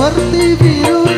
seperti lagu